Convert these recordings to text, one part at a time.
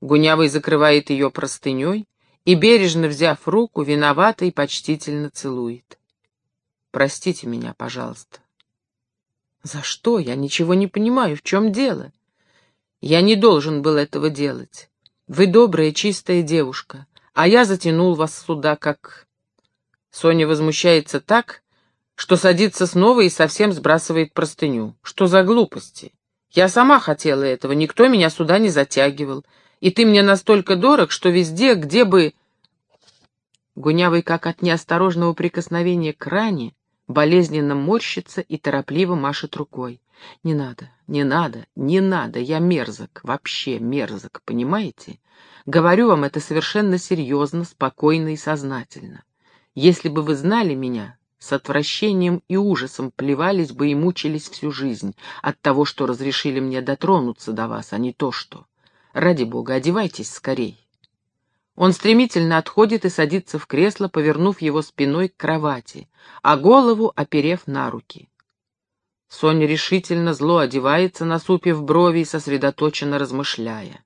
Гунявый закрывает ее простыней и, бережно взяв руку, виновато и почтительно целует. «Простите меня, пожалуйста». «За что? Я ничего не понимаю. В чем дело?» «Я не должен был этого делать. Вы добрая, чистая девушка, а я затянул вас сюда, как...» Соня возмущается так, что садится снова и совсем сбрасывает простыню. Что за глупости? Я сама хотела этого, никто меня сюда не затягивал. И ты мне настолько дорог, что везде, где бы... Гунявый, как от неосторожного прикосновения к ране, болезненно морщится и торопливо машет рукой. «Не надо, не надо, не надо, я мерзок, вообще мерзок, понимаете? Говорю вам это совершенно серьезно, спокойно и сознательно. Если бы вы знали меня, с отвращением и ужасом плевались бы и мучились всю жизнь от того, что разрешили мне дотронуться до вас, а не то что. Ради бога, одевайтесь скорей. Он стремительно отходит и садится в кресло, повернув его спиной к кровати, а голову оперев на руки. Соня решительно зло одевается, насупив брови и сосредоточенно размышляя.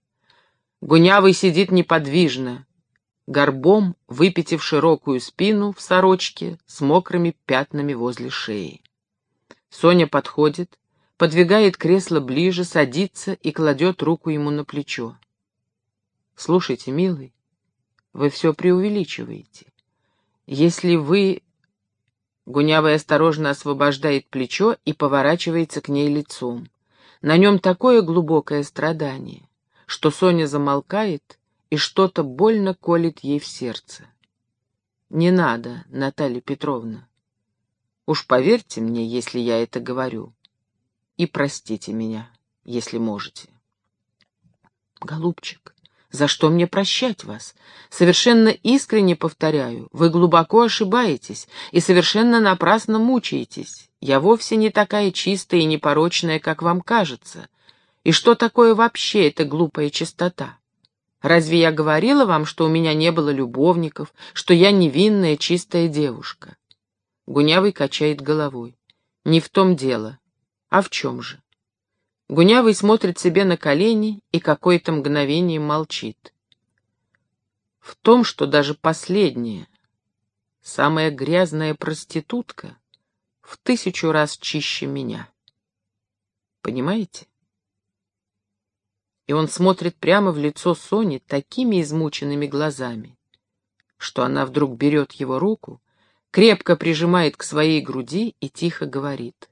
Гунявый сидит неподвижно, горбом выпитив широкую спину в сорочке с мокрыми пятнами возле шеи. Соня подходит, подвигает кресло ближе, садится и кладет руку ему на плечо. «Слушайте, милый, вы все преувеличиваете. Если вы...» Гунявый осторожно освобождает плечо и поворачивается к ней лицом. На нем такое глубокое страдание, что Соня замолкает и что-то больно колет ей в сердце. «Не надо, Наталья Петровна. Уж поверьте мне, если я это говорю и простите меня, если можете. Голубчик, за что мне прощать вас? Совершенно искренне повторяю, вы глубоко ошибаетесь и совершенно напрасно мучаетесь. Я вовсе не такая чистая и непорочная, как вам кажется. И что такое вообще эта глупая чистота? Разве я говорила вам, что у меня не было любовников, что я невинная, чистая девушка? Гунявый качает головой. Не в том дело. А в чем же? Гунявый смотрит себе на колени и какое-то мгновение молчит. В том, что даже последняя, самая грязная проститутка в тысячу раз чище меня. Понимаете? И он смотрит прямо в лицо Сони такими измученными глазами, что она вдруг берет его руку, крепко прижимает к своей груди и тихо говорит.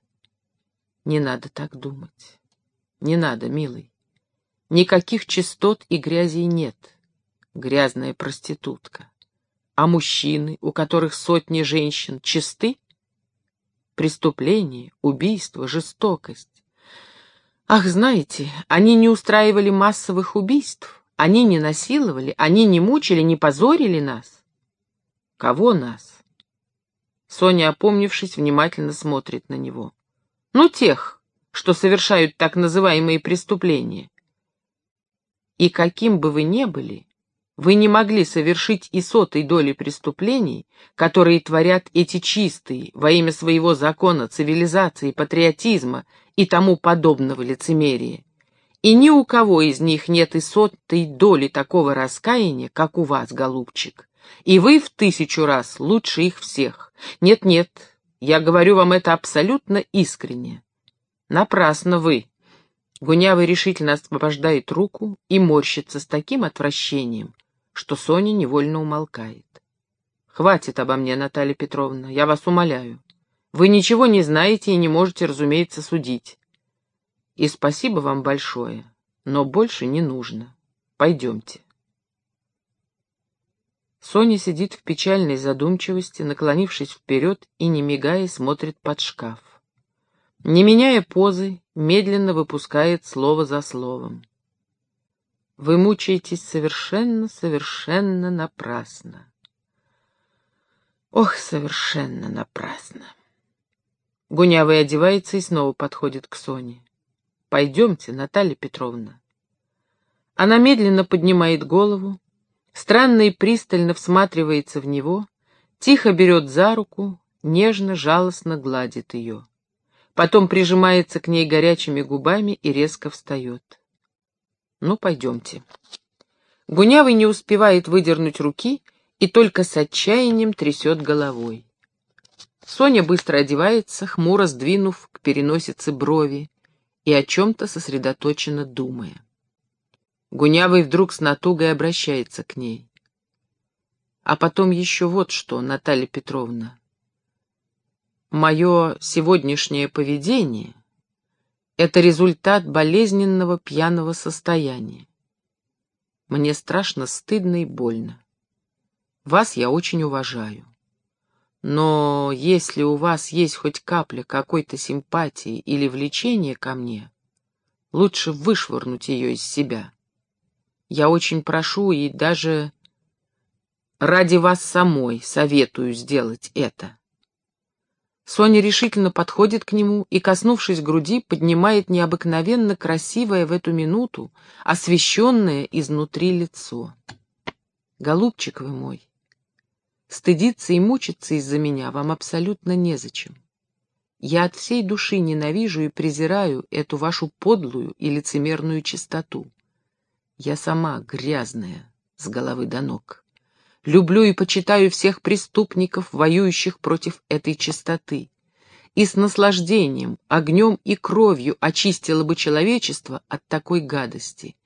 Не надо так думать. Не надо, милый. Никаких чистот и грязей нет. Грязная проститутка. А мужчины, у которых сотни женщин, чисты? Преступление, убийство, жестокость. Ах, знаете, они не устраивали массовых убийств, они не насиловали, они не мучили, не позорили нас. Кого нас? Соня, опомнившись, внимательно смотрит на него. Ну, тех, что совершают так называемые преступления. И каким бы вы ни были, вы не могли совершить и сотой доли преступлений, которые творят эти чистые во имя своего закона, цивилизации, патриотизма и тому подобного лицемерия. И ни у кого из них нет и сотой доли такого раскаяния, как у вас, голубчик. И вы в тысячу раз лучше их всех. Нет-нет, я говорю вам это абсолютно искренне. Напрасно вы. Гунявый решительно освобождает руку и морщится с таким отвращением, что Соня невольно умолкает. Хватит обо мне, Наталья Петровна, я вас умоляю. Вы ничего не знаете и не можете, разумеется, судить. И спасибо вам большое, но больше не нужно. Пойдемте. Соня сидит в печальной задумчивости, наклонившись вперед и, не мигая, смотрит под шкаф. Не меняя позы, медленно выпускает слово за словом. Вы мучаетесь совершенно, совершенно напрасно. Ох, совершенно напрасно. Гунявый одевается и снова подходит к Соне. «Пойдемте, Наталья Петровна». Она медленно поднимает голову, странно и пристально всматривается в него, тихо берет за руку, нежно, жалостно гладит ее. Потом прижимается к ней горячими губами и резко встает. «Ну, пойдемте». Гунявый не успевает выдернуть руки и только с отчаянием трясет головой. Соня быстро одевается, хмуро сдвинув к переносице брови и о чем-то сосредоточенно думая. Гунявый вдруг с натугой обращается к ней. А потом еще вот что, Наталья Петровна. Мое сегодняшнее поведение — это результат болезненного пьяного состояния. Мне страшно стыдно и больно. Вас я очень уважаю. Но если у вас есть хоть капля какой-то симпатии или влечения ко мне, лучше вышвырнуть ее из себя. Я очень прошу и даже ради вас самой советую сделать это. Соня решительно подходит к нему и, коснувшись груди, поднимает необыкновенно красивое в эту минуту, освещенное изнутри лицо. «Голубчик вы мой, стыдиться и мучиться из-за меня вам абсолютно незачем. Я от всей души ненавижу и презираю эту вашу подлую и лицемерную чистоту. Я сама грязная с головы до ног. Люблю и почитаю всех преступников, воюющих против этой чистоты. И с наслаждением, огнем и кровью очистила бы человечество от такой гадости.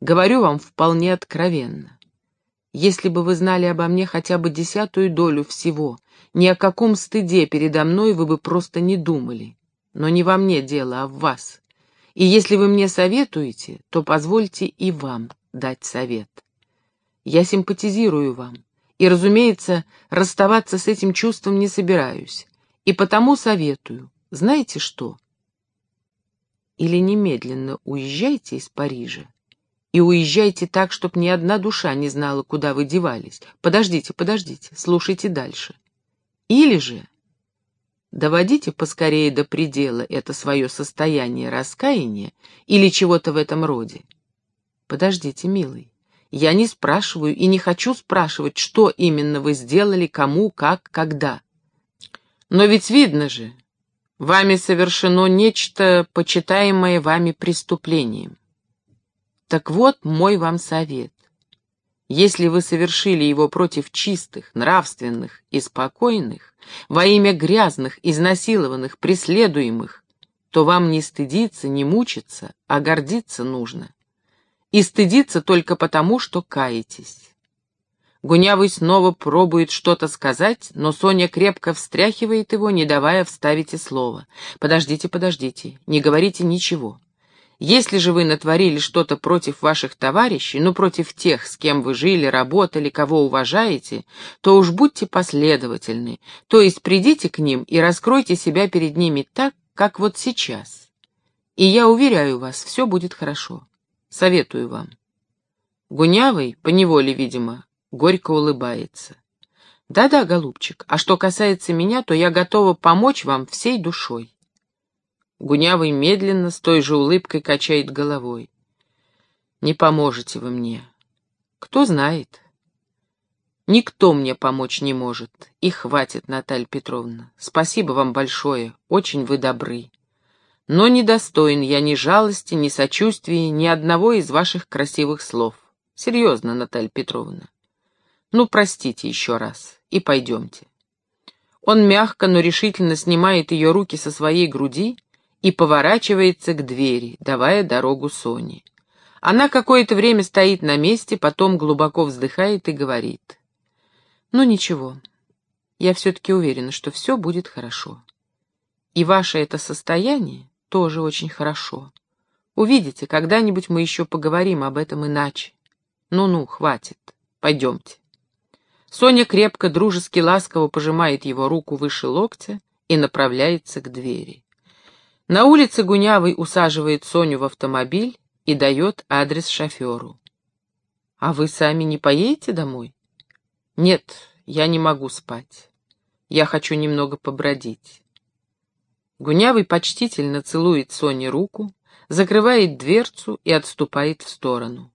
Говорю вам вполне откровенно. Если бы вы знали обо мне хотя бы десятую долю всего, ни о каком стыде передо мной вы бы просто не думали. Но не во мне дело, а в вас. И если вы мне советуете, то позвольте и вам дать совет. Я симпатизирую вам, и, разумеется, расставаться с этим чувством не собираюсь, и потому советую, знаете что? Или немедленно уезжайте из Парижа, и уезжайте так, чтоб ни одна душа не знала, куда вы девались. Подождите, подождите, слушайте дальше. Или же доводите поскорее до предела это свое состояние раскаяния или чего-то в этом роде. Подождите, милый. Я не спрашиваю и не хочу спрашивать, что именно вы сделали, кому, как, когда. Но ведь видно же, вами совершено нечто, почитаемое вами преступлением. Так вот мой вам совет. Если вы совершили его против чистых, нравственных и спокойных, во имя грязных, изнасилованных, преследуемых, то вам не стыдиться, не мучиться, а гордиться нужно и стыдиться только потому, что каетесь. Гунявый снова пробует что-то сказать, но Соня крепко встряхивает его, не давая вставить и слова. «Подождите, подождите, не говорите ничего. Если же вы натворили что-то против ваших товарищей, ну, против тех, с кем вы жили, работали, кого уважаете, то уж будьте последовательны, то есть придите к ним и раскройте себя перед ними так, как вот сейчас. И я уверяю вас, все будет хорошо. Советую вам. Гунявый, поневоле, видимо, горько улыбается. Да-да, голубчик, а что касается меня, то я готова помочь вам всей душой. Гунявый медленно, с той же улыбкой качает головой. Не поможете вы мне. Кто знает. Никто мне помочь не может. И хватит, Наталья Петровна. Спасибо вам большое. Очень вы добры. Но недостоин я ни жалости, ни сочувствия, ни одного из ваших красивых слов. Серьезно, Наталья Петровна. Ну, простите еще раз, и пойдемте. Он мягко, но решительно снимает ее руки со своей груди и поворачивается к двери, давая дорогу Соне. Она какое-то время стоит на месте, потом глубоко вздыхает и говорит. «Ну ничего, я все-таки уверена, что все будет хорошо. И ваше это состояние тоже очень хорошо. Увидите, когда-нибудь мы еще поговорим об этом иначе. Ну-ну, хватит. Пойдемте. Соня крепко, дружески, ласково пожимает его руку выше локтя и направляется к двери. На улице Гунявый усаживает Соню в автомобиль и дает адрес шоферу. «А вы сами не поедете домой?» «Нет, я не могу спать. Я хочу немного побродить. Гунявый почтительно целует Соне руку, закрывает дверцу и отступает в сторону.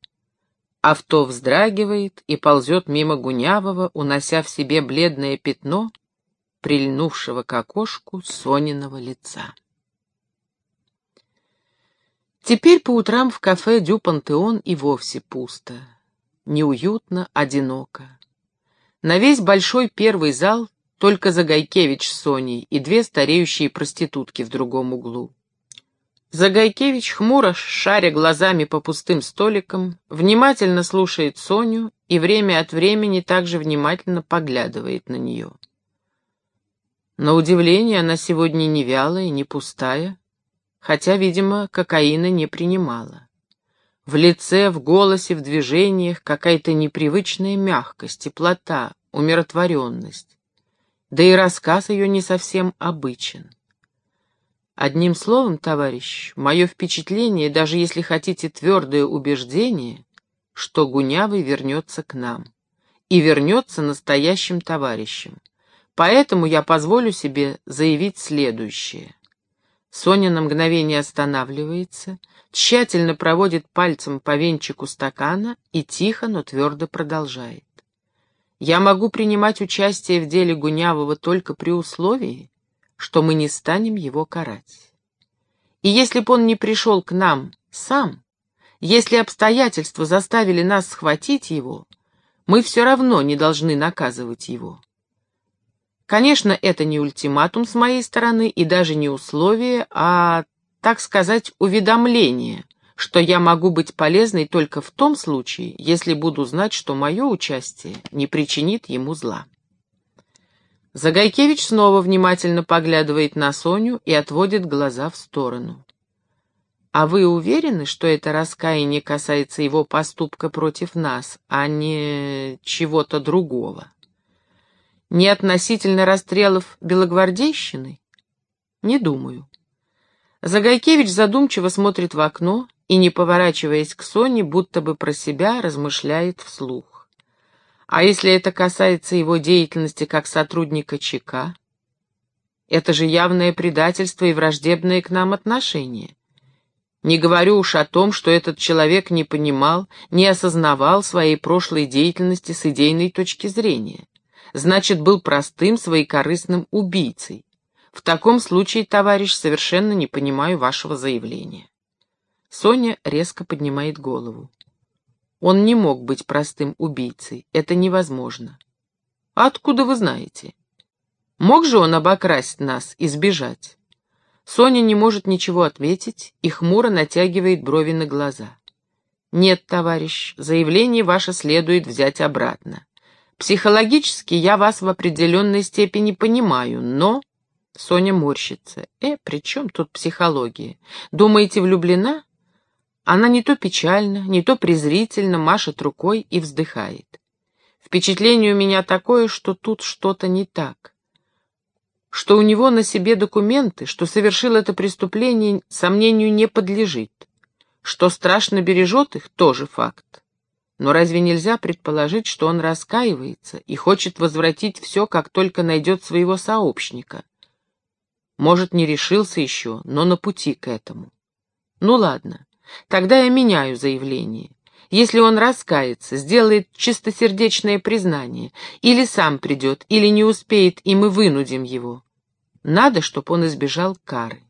Авто вздрагивает и ползет мимо Гунявого, унося в себе бледное пятно, прильнувшего к окошку Сониного лица. Теперь по утрам в кафе «Дю Пантеон» и вовсе пусто. неуютно, одиноко. На весь большой первый зал только Загайкевич с Соней и две стареющие проститутки в другом углу. Загайкевич, хмуро шаря глазами по пустым столикам, внимательно слушает Соню и время от времени также внимательно поглядывает на нее. На удивление она сегодня не вялая, не пустая, хотя, видимо, кокаина не принимала. В лице, в голосе, в движениях какая-то непривычная мягкость, теплота, умиротворенность. Да и рассказ ее не совсем обычен. Одним словом, товарищ, мое впечатление, даже если хотите твердое убеждение, что Гунявый вернется к нам. И вернется настоящим товарищем. Поэтому я позволю себе заявить следующее. Соня на мгновение останавливается, тщательно проводит пальцем по венчику стакана и тихо, но твердо продолжает. Я могу принимать участие в деле Гунявого только при условии, что мы не станем его карать. И если б он не пришел к нам сам, если обстоятельства заставили нас схватить его, мы все равно не должны наказывать его. Конечно, это не ультиматум с моей стороны и даже не условие, а, так сказать, уведомление, что я могу быть полезной только в том случае, если буду знать, что мое участие не причинит ему зла. Загайкевич снова внимательно поглядывает на Соню и отводит глаза в сторону. «А вы уверены, что это раскаяние касается его поступка против нас, а не чего-то другого?» Не относительно расстрелов белогвардейщины? Не думаю. Загайкевич задумчиво смотрит в окно и, не поворачиваясь к Соне, будто бы про себя размышляет вслух. А если это касается его деятельности как сотрудника ЧК? Это же явное предательство и враждебное к нам отношение. Не говорю уж о том, что этот человек не понимал, не осознавал своей прошлой деятельности с идейной точки зрения значит, был простым своекорыстным убийцей. В таком случае, товарищ, совершенно не понимаю вашего заявления. Соня резко поднимает голову. Он не мог быть простым убийцей, это невозможно. Откуда вы знаете? Мог же он обокрасть нас и сбежать? Соня не может ничего ответить и хмуро натягивает брови на глаза. «Нет, товарищ, заявление ваше следует взять обратно. Психологически я вас в определенной степени понимаю, но...» Соня морщится. «Э, при чем тут психология? Думаете, влюблена?» Она не то печально, не то презрительно машет рукой и вздыхает. Впечатление у меня такое, что тут что-то не так. Что у него на себе документы, что совершил это преступление, сомнению не подлежит. Что страшно бережет их, тоже факт. Но разве нельзя предположить, что он раскаивается и хочет возвратить все, как только найдет своего сообщника? Может, не решился еще, но на пути к этому. Ну ладно, тогда я меняю заявление. Если он раскается, сделает чистосердечное признание, или сам придет, или не успеет, и мы вынудим его. Надо, чтобы он избежал кары.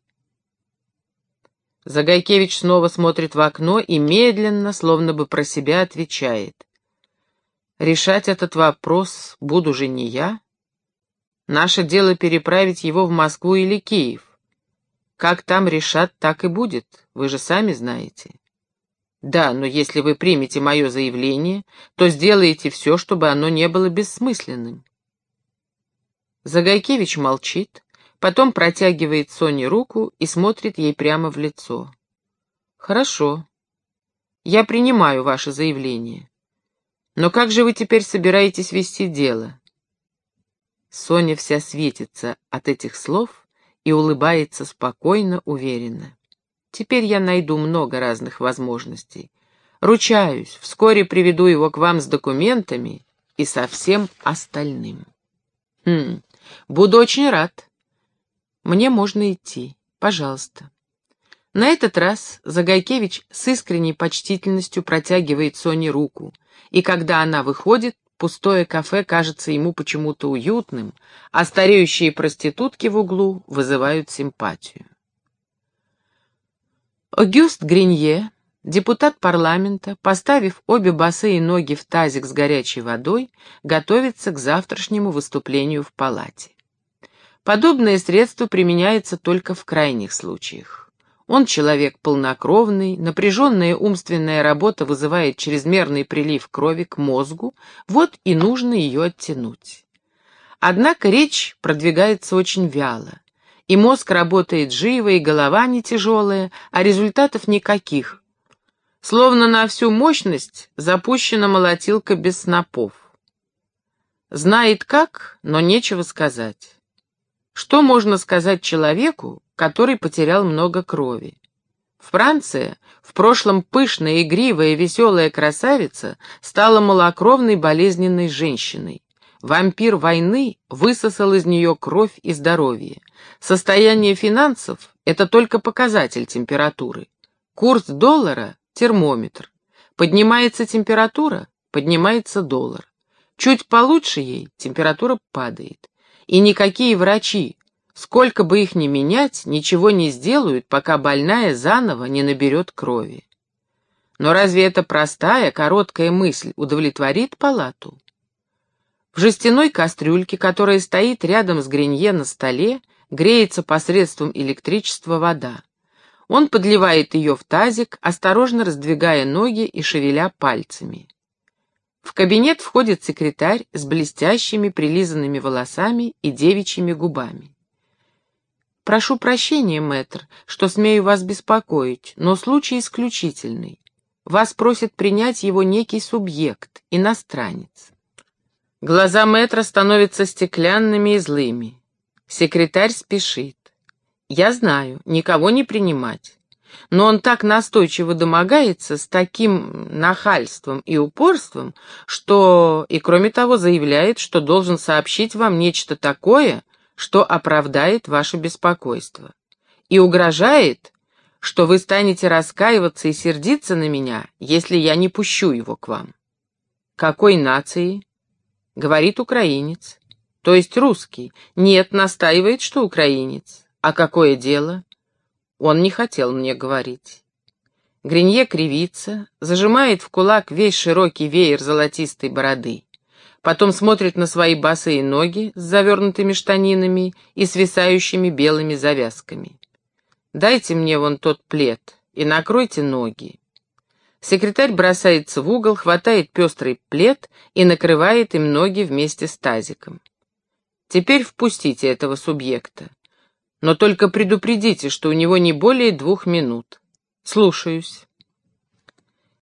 Загайкевич снова смотрит в окно и медленно, словно бы про себя, отвечает. «Решать этот вопрос буду же не я. Наше дело переправить его в Москву или Киев. Как там решат, так и будет, вы же сами знаете». «Да, но если вы примете мое заявление, то сделаете все, чтобы оно не было бессмысленным». Загайкевич молчит, Потом протягивает Соне руку и смотрит ей прямо в лицо. «Хорошо. Я принимаю ваше заявление. Но как же вы теперь собираетесь вести дело?» Соня вся светится от этих слов и улыбается спокойно, уверенно. «Теперь я найду много разных возможностей. Ручаюсь, вскоре приведу его к вам с документами и со всем остальным». «Хм, буду очень рад. Мне можно идти. Пожалуйста. На этот раз Загайкевич с искренней почтительностью протягивает Соне руку, и когда она выходит, пустое кафе кажется ему почему-то уютным, а стареющие проститутки в углу вызывают симпатию. Огюст Гринье, Депутат парламента, поставив обе босые ноги в тазик с горячей водой, готовится к завтрашнему выступлению в палате. Подобное средство применяется только в крайних случаях. Он человек полнокровный, напряженная умственная работа вызывает чрезмерный прилив крови к мозгу, вот и нужно ее оттянуть. Однако речь продвигается очень вяло, и мозг работает живо, и голова не тяжелая, а результатов никаких, Словно на всю мощность запущена молотилка без снопов. Знает как, но нечего сказать. Что можно сказать человеку, который потерял много крови? Франция, в прошлом пышная, игривая, веселая красавица, стала малокровной болезненной женщиной. Вампир войны высосал из нее кровь и здоровье. Состояние финансов — это только показатель температуры. Курс доллара термометр. Поднимается температура, поднимается доллар. Чуть получше ей, температура падает. И никакие врачи, сколько бы их ни менять, ничего не сделают, пока больная заново не наберет крови. Но разве эта простая, короткая мысль удовлетворит палату? В жестяной кастрюльке, которая стоит рядом с гренье на столе, греется посредством электричества вода. Он подливает ее в тазик, осторожно раздвигая ноги и шевеля пальцами. В кабинет входит секретарь с блестящими прилизанными волосами и девичьими губами. «Прошу прощения, мэтр, что смею вас беспокоить, но случай исключительный. Вас просит принять его некий субъект, иностранец». Глаза мэтра становятся стеклянными и злыми. Секретарь спешит. Я знаю, никого не принимать. Но он так настойчиво домогается, с таким нахальством и упорством, что и кроме того заявляет, что должен сообщить вам нечто такое, что оправдает ваше беспокойство. И угрожает, что вы станете раскаиваться и сердиться на меня, если я не пущу его к вам. Какой нации? Говорит украинец. То есть русский. Нет, настаивает, что украинец. «А какое дело?» Он не хотел мне говорить. Гринье кривится, зажимает в кулак весь широкий веер золотистой бороды. Потом смотрит на свои босые ноги с завернутыми штанинами и свисающими белыми завязками. «Дайте мне вон тот плед и накройте ноги». Секретарь бросается в угол, хватает пестрый плед и накрывает им ноги вместе с тазиком. «Теперь впустите этого субъекта. Но только предупредите, что у него не более двух минут. Слушаюсь.